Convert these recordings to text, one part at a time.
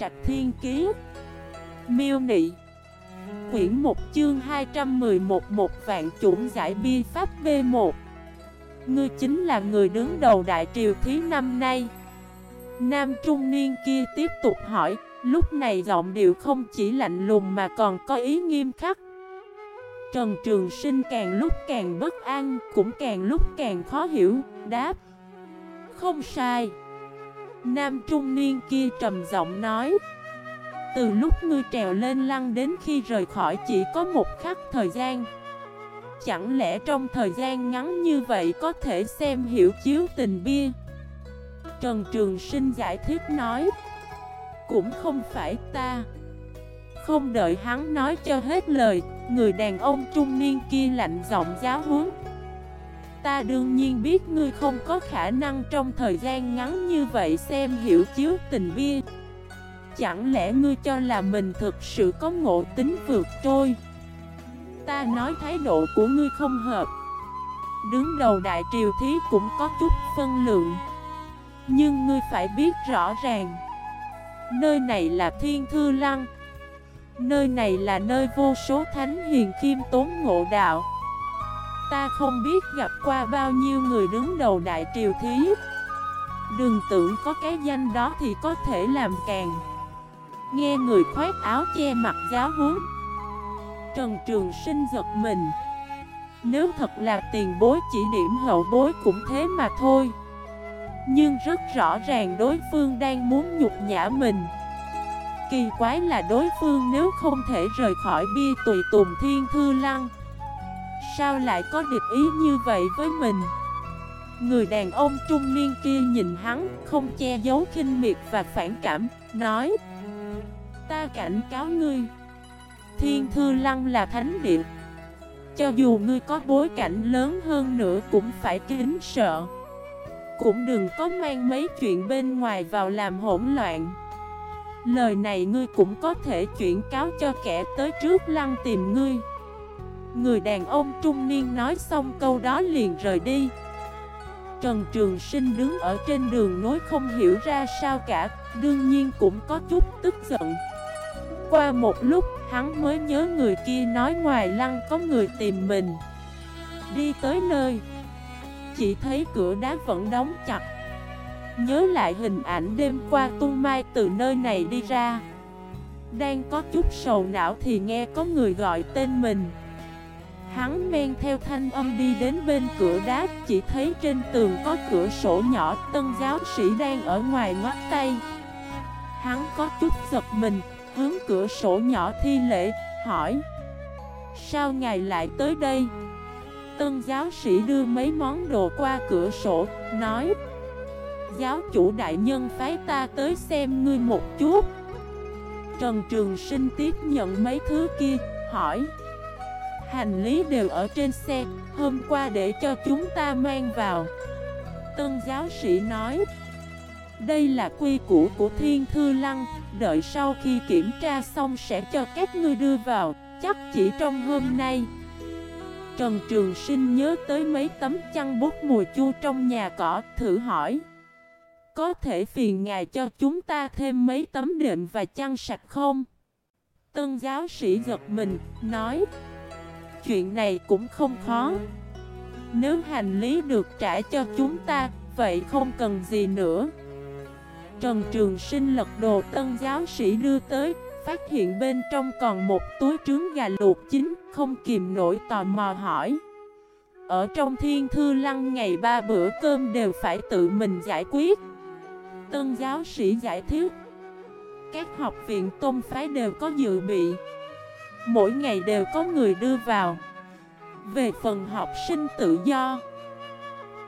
Trạch Thiên Kiế Miêu Nị. Quyển 1 chương 211 Một vạn chủng giải bi pháp B1 Ngươi chính là người đứng đầu đại triều thí năm nay. Nam trung niên kia tiếp tục hỏi, Lúc này giọng điệu không chỉ lạnh lùng mà còn có ý nghiêm khắc. Trần Trường Sinh càng lúc càng bất an, Cũng càng lúc càng khó hiểu, Đáp, Không sai. Nam trung niên kia trầm giọng nói, Từ lúc ngươi trèo lên lăng đến khi rời khỏi chỉ có một khắc thời gian. Chẳng lẽ trong thời gian ngắn như vậy có thể xem hiểu chiếu tình bia? Trần Trường Sinh giải thích nói, Cũng không phải ta. Không đợi hắn nói cho hết lời, Người đàn ông trung niên kia lạnh giọng giáo huấn Ta đương nhiên biết ngươi không có khả năng trong thời gian ngắn như vậy xem hiểu chiếu tình bia. Chẳng lẽ ngươi cho là mình thực sự có ngộ tính vượt trôi Ta nói thái độ của ngươi không hợp. Đứng đầu đại triều thí cũng có chút phân lượng. Nhưng ngươi phải biết rõ ràng, Nơi này là thiên thư lăng, Nơi này là nơi vô số thánh hiền khiêm tốn ngộ đạo. Ta không biết gặp qua bao nhiêu người đứng đầu đại triều thí. Đừng tưởng có cái danh đó thì có thể làm càng. Nghe người khoét áo che mặt giáo huấn. Trần Trường Sinh giật mình. Nếu thật là tiền bối chỉ điểm hậu bối cũng thế mà thôi. Nhưng rất rõ ràng đối phương đang muốn nhục nhã mình. Kỳ quái là đối phương nếu không thể rời khỏi bia tùy tùng thiên thư lăng Sao lại có địch ý như vậy với mình? Người đàn ông trung niên kia nhìn hắn, Không che giấu khinh miệt và phản cảm, Nói, Ta cảnh cáo ngươi, Thiên Thư Lăng là thánh địa. Cho dù ngươi có bối cảnh lớn hơn nữa cũng phải kính sợ. Cũng đừng có mang mấy chuyện bên ngoài vào làm hỗn loạn. Lời này ngươi cũng có thể chuyển cáo cho kẻ tới trước lăng tìm ngươi. Người đàn ông trung niên nói xong câu đó liền rời đi. Trần Trường Sinh đứng ở trên đường nối không hiểu ra sao cả, Đương nhiên cũng có chút tức giận. Qua một lúc, hắn mới nhớ người kia nói ngoài lăng có người tìm mình. Đi tới nơi, Chỉ thấy cửa đá vẫn đóng chặt. Nhớ lại hình ảnh đêm qua tung mai từ nơi này đi ra. Đang có chút sầu não thì nghe có người gọi tên mình. Hắn men theo thanh âm đi đến bên cửa đá, Chỉ thấy trên tường có cửa sổ nhỏ, Tân giáo sĩ đang ở ngoài ngoắt tay. Hắn có chút giật mình, Hướng cửa sổ nhỏ thi lễ, Hỏi, Sao ngài lại tới đây? Tân giáo sĩ đưa mấy món đồ qua cửa sổ, Nói, Giáo chủ đại nhân phái ta tới xem ngươi một chút. Trần Trường Sinh tiếp nhận mấy thứ kia, Hỏi Hành lý đều ở trên xe Hôm qua để cho chúng ta mang vào Tân giáo sĩ nói Đây là quy củ của Thiên Thư Lăng Đợi sau khi kiểm tra xong sẽ cho các ngươi đưa vào Chắc chỉ trong hôm nay Trần Trường Sinh nhớ tới mấy tấm chăn bút mùi chua trong nhà cỏ Thử hỏi Có thể phiền ngài cho chúng ta thêm mấy tấm đệm và chăn sạch không? Tân giáo sĩ giật mình, nói chuyện này cũng không khó. Nếu hành lý được trả cho chúng ta, Vậy không cần gì nữa. Trần Trường Sinh lật đồ tân giáo sĩ đưa tới, Phát hiện bên trong còn một túi trứng gà luộc chín, Không kìm nổi tò mò hỏi. Ở trong thiên thư lăng ngày ba bữa cơm đều phải tự mình giải quyết. Tân giáo sĩ giải thích. Các học viện tôn phái đều có dự bị. Mỗi ngày đều có người đưa vào. Về phần học sinh tự do,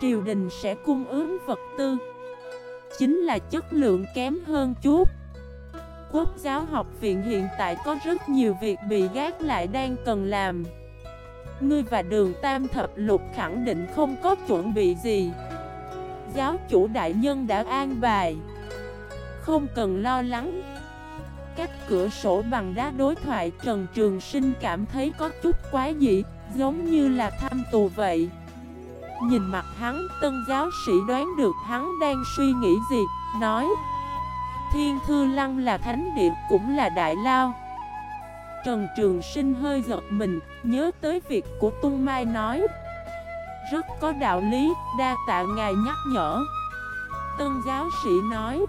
Triều đình sẽ cung ứng vật tư. Chính là chất lượng kém hơn chút. Quốc giáo học viện hiện tại có rất nhiều việc bị gác lại đang cần làm. Ngươi và đường tam thập lục khẳng định không có chuẩn bị gì. Giáo chủ đại nhân đã an bài. Không cần lo lắng cách cửa sổ bằng đá đối thoại Trần Trường Sinh cảm thấy có chút quái dị, giống như là tham tù vậy. Nhìn mặt hắn, tân giáo sĩ đoán được hắn đang suy nghĩ gì, nói Thiên Thư Lăng là thánh địa cũng là đại lao Trần Trường Sinh hơi giật mình Nhớ tới việc của Tung Mai nói Rất có đạo lý Đa tạ ngài nhắc nhở Tân giáo sĩ nói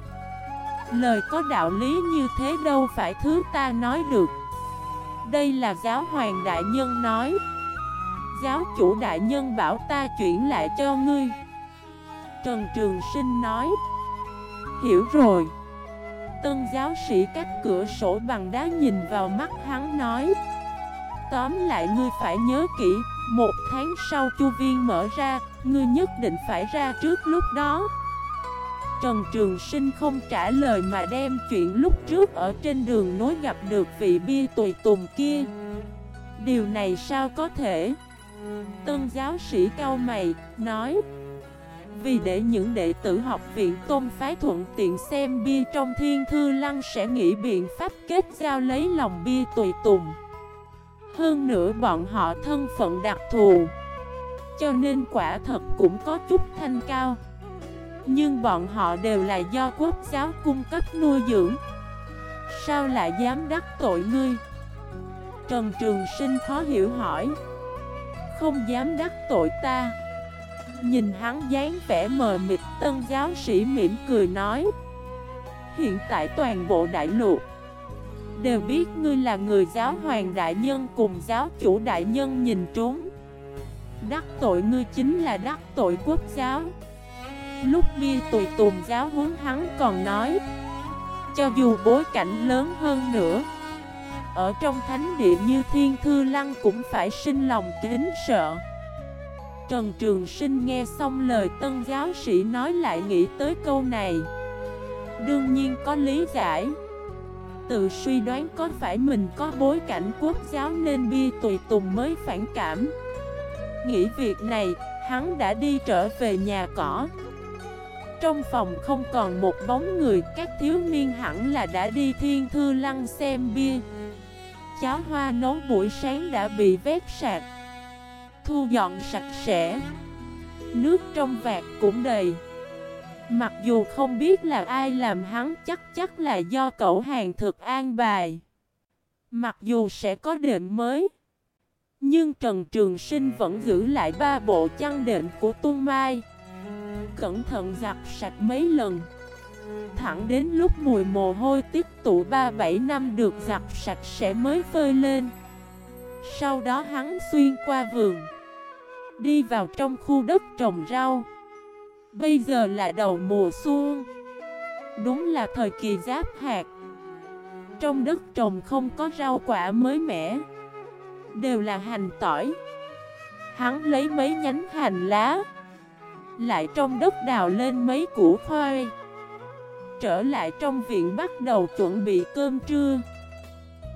Lời có đạo lý như thế đâu phải thứ ta nói được. Đây là giáo hoàng đại nhân nói. Giáo chủ đại nhân bảo ta chuyển lại cho ngươi. Trần Trường Sinh nói. Hiểu rồi. Tân giáo sĩ cách cửa sổ bằng đá nhìn vào mắt hắn nói. Tóm lại ngươi phải nhớ kỹ, Một tháng sau chu viên mở ra, Ngươi nhất định phải ra trước lúc đó. Trần Trường Sinh không trả lời mà đem chuyện lúc trước ở trên đường nối gặp được vị bia tùy tùng kia. Điều này sao có thể? Tân giáo sĩ cao mày, nói. Vì để những đệ tử học viện tôn phái thuận tiện xem bia trong thiên thư lăng sẽ nghĩ biện pháp kết giao lấy lòng bia tùy tùng. Hơn nữa bọn họ thân phận đặc thù Cho nên quả thật cũng có chút thanh cao. Nhưng bọn họ đều là do quốc giáo cung cấp nuôi dưỡng. Sao lại dám đắc tội ngươi? Trần Trường Sinh khó hiểu hỏi. Không dám đắc tội ta. Nhìn hắn dáng vẻ mờ mịt, tân giáo sĩ mỉm cười nói. Hiện tại toàn bộ đại lục Đều biết ngươi là người giáo hoàng đại nhân cùng giáo chủ đại nhân nhìn trốn. Đắc tội ngươi chính là đắc tội quốc giáo. Lúc bia tùy tùng giáo huấn hắn còn nói Cho dù bối cảnh lớn hơn nữa ở trong thánh địa như thiên thư lăng cũng phải sinh lòng kính sợ. Trần Trường Sinh nghe xong lời tân giáo sĩ nói lại nghĩ tới câu này. Đương nhiên có lý giải. Tự suy đoán có phải mình có bối cảnh quốc giáo nên bia tùy tùng mới phản cảm. Nghĩ việc này, hắn đã đi trở về nhà cỏ. Trong phòng không còn một bóng người, các thiếu niên hẳn là đã đi thiên thư lăng xem bia. Cháo hoa nấu buổi sáng đã bị vét sạc Thu dọn sạch sẽ. Nước trong vạt cũng đầy. Mặc dù không biết là ai làm hắn chắc chắc là do cậu hàng thực an bài. Mặc dù sẽ có đệm mới Nhưng Trần Trường Sinh vẫn giữ lại ba bộ chăn đệm của Tung Mai. Cẩn thận giặt sạch mấy lần. Thẳng đến lúc mùi mồ hôi tích tụ 3-7 năm được giặt sạch sẽ mới phơi lên. Sau đó hắn xuyên qua vườn, Đi vào trong khu đất trồng rau. Bây giờ là đầu mùa xuân, Đúng là thời kỳ giáp hạt. Trong đất trồng không có rau quả mới mẻ, Đều là hành tỏi. Hắn lấy mấy nhánh hành lá lại trong đất đào lên mấy củ khoai. Trở lại trong viện bắt đầu chuẩn bị cơm trưa.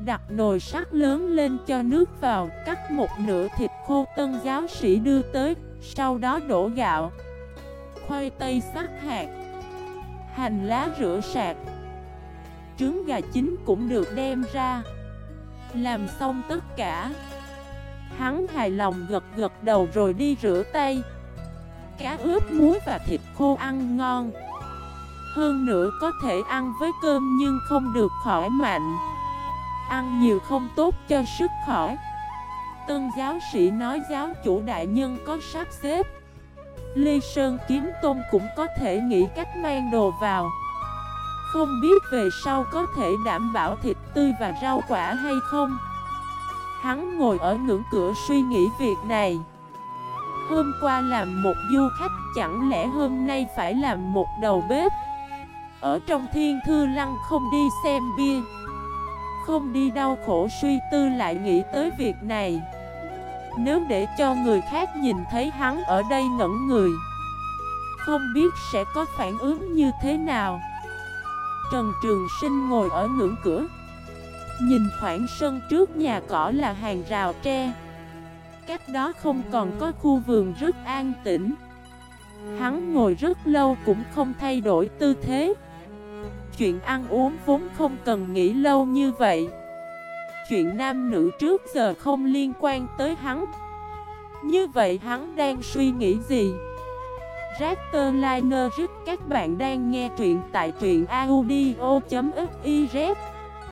Đặt nồi sắt lớn lên cho nước vào, Cắt một nửa thịt khô tân giáo sĩ đưa tới, Sau đó đổ gạo. Khoai tây sắc hạt. Hành lá rửa sạc. Trứng gà chín cũng được đem ra. Làm xong tất cả. Hắn hài lòng gật gật đầu rồi đi rửa tay. Cá ướp muối và thịt khô ăn ngon. Hơn nữa có thể ăn với cơm nhưng không được khỏi mạnh Ăn nhiều không tốt cho sức khỏe. Tân giáo sĩ nói giáo chủ đại nhân có sắp xếp. Ly Sơn kiếm tôn cũng có thể nghĩ cách mang đồ vào. Không biết về sau có thể đảm bảo thịt tươi và rau quả hay không. Hắn ngồi ở ngưỡng cửa suy nghĩ việc này. Hôm qua làm một du khách, chẳng lẽ hôm nay phải làm một đầu bếp? Ở trong thiên thư lăng không đi xem bia, Không đi đau khổ suy tư lại nghĩ tới việc này. Nếu để cho người khác nhìn thấy hắn ở đây ngẩn người, Không biết sẽ có phản ứng như thế nào. Trần Trường Sinh ngồi ở ngưỡng cửa, Nhìn khoảng sân trước nhà cỏ là hàng rào tre. Cách đó không còn có khu vườn rất an tĩnh. Hắn ngồi rất lâu cũng không thay đổi tư thế. Chuyện ăn uống vốn không cần nghĩ lâu như vậy. Chuyện nam nữ trước giờ không liên quan tới hắn. Như vậy hắn đang suy nghĩ gì? Raptor Liner Các bạn đang nghe truyện tại truyện audio.fif